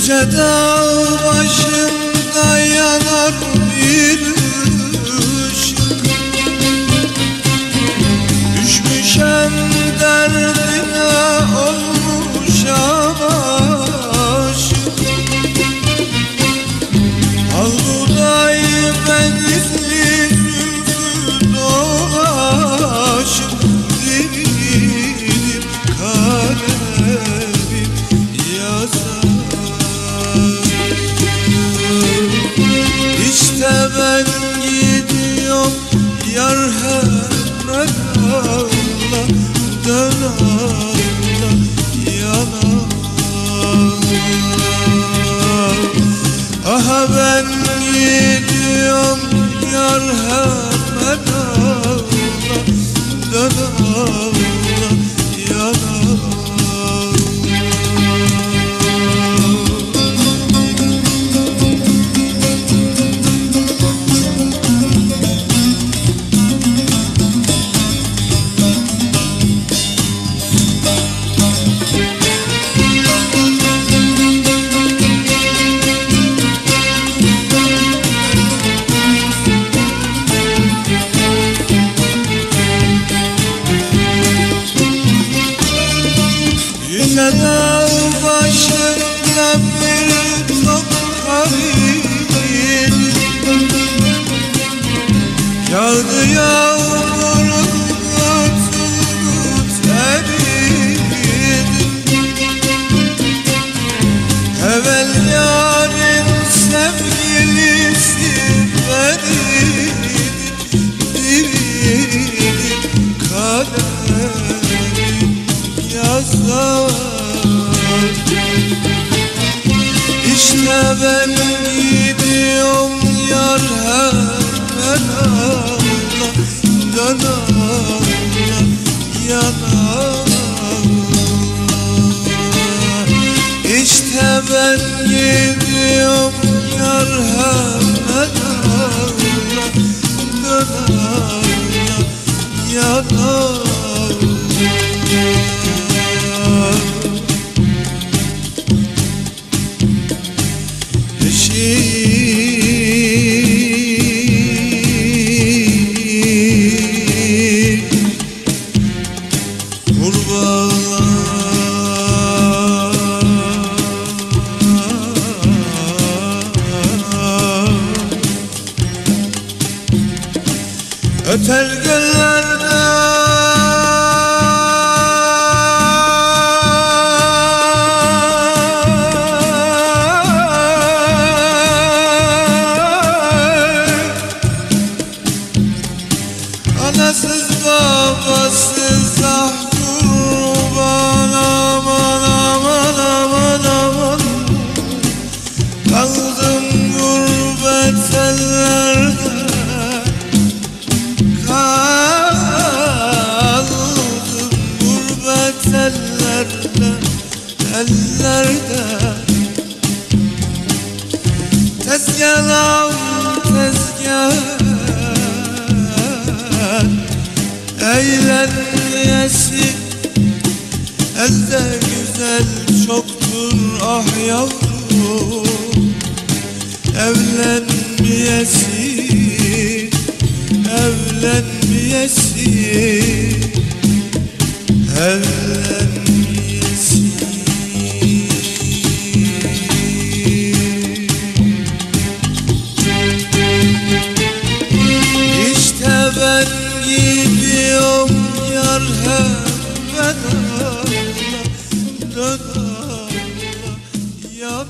Yüce dağ başında yanar bir ışık. Düşmüşem derdine olmuşam aşık. Al buday zülfü Yağdı yağmurun ben gidiyorum yar hemen ağla Dön ağla yana İşte ben gidiyorum yar hemen Eşik Kurbağalar Öter göllerde Eğlenmeyesi Elde güzel çoktur ah yavrum. Evlenmeyesi Evlenmeyesi. Evlenmeyesi Your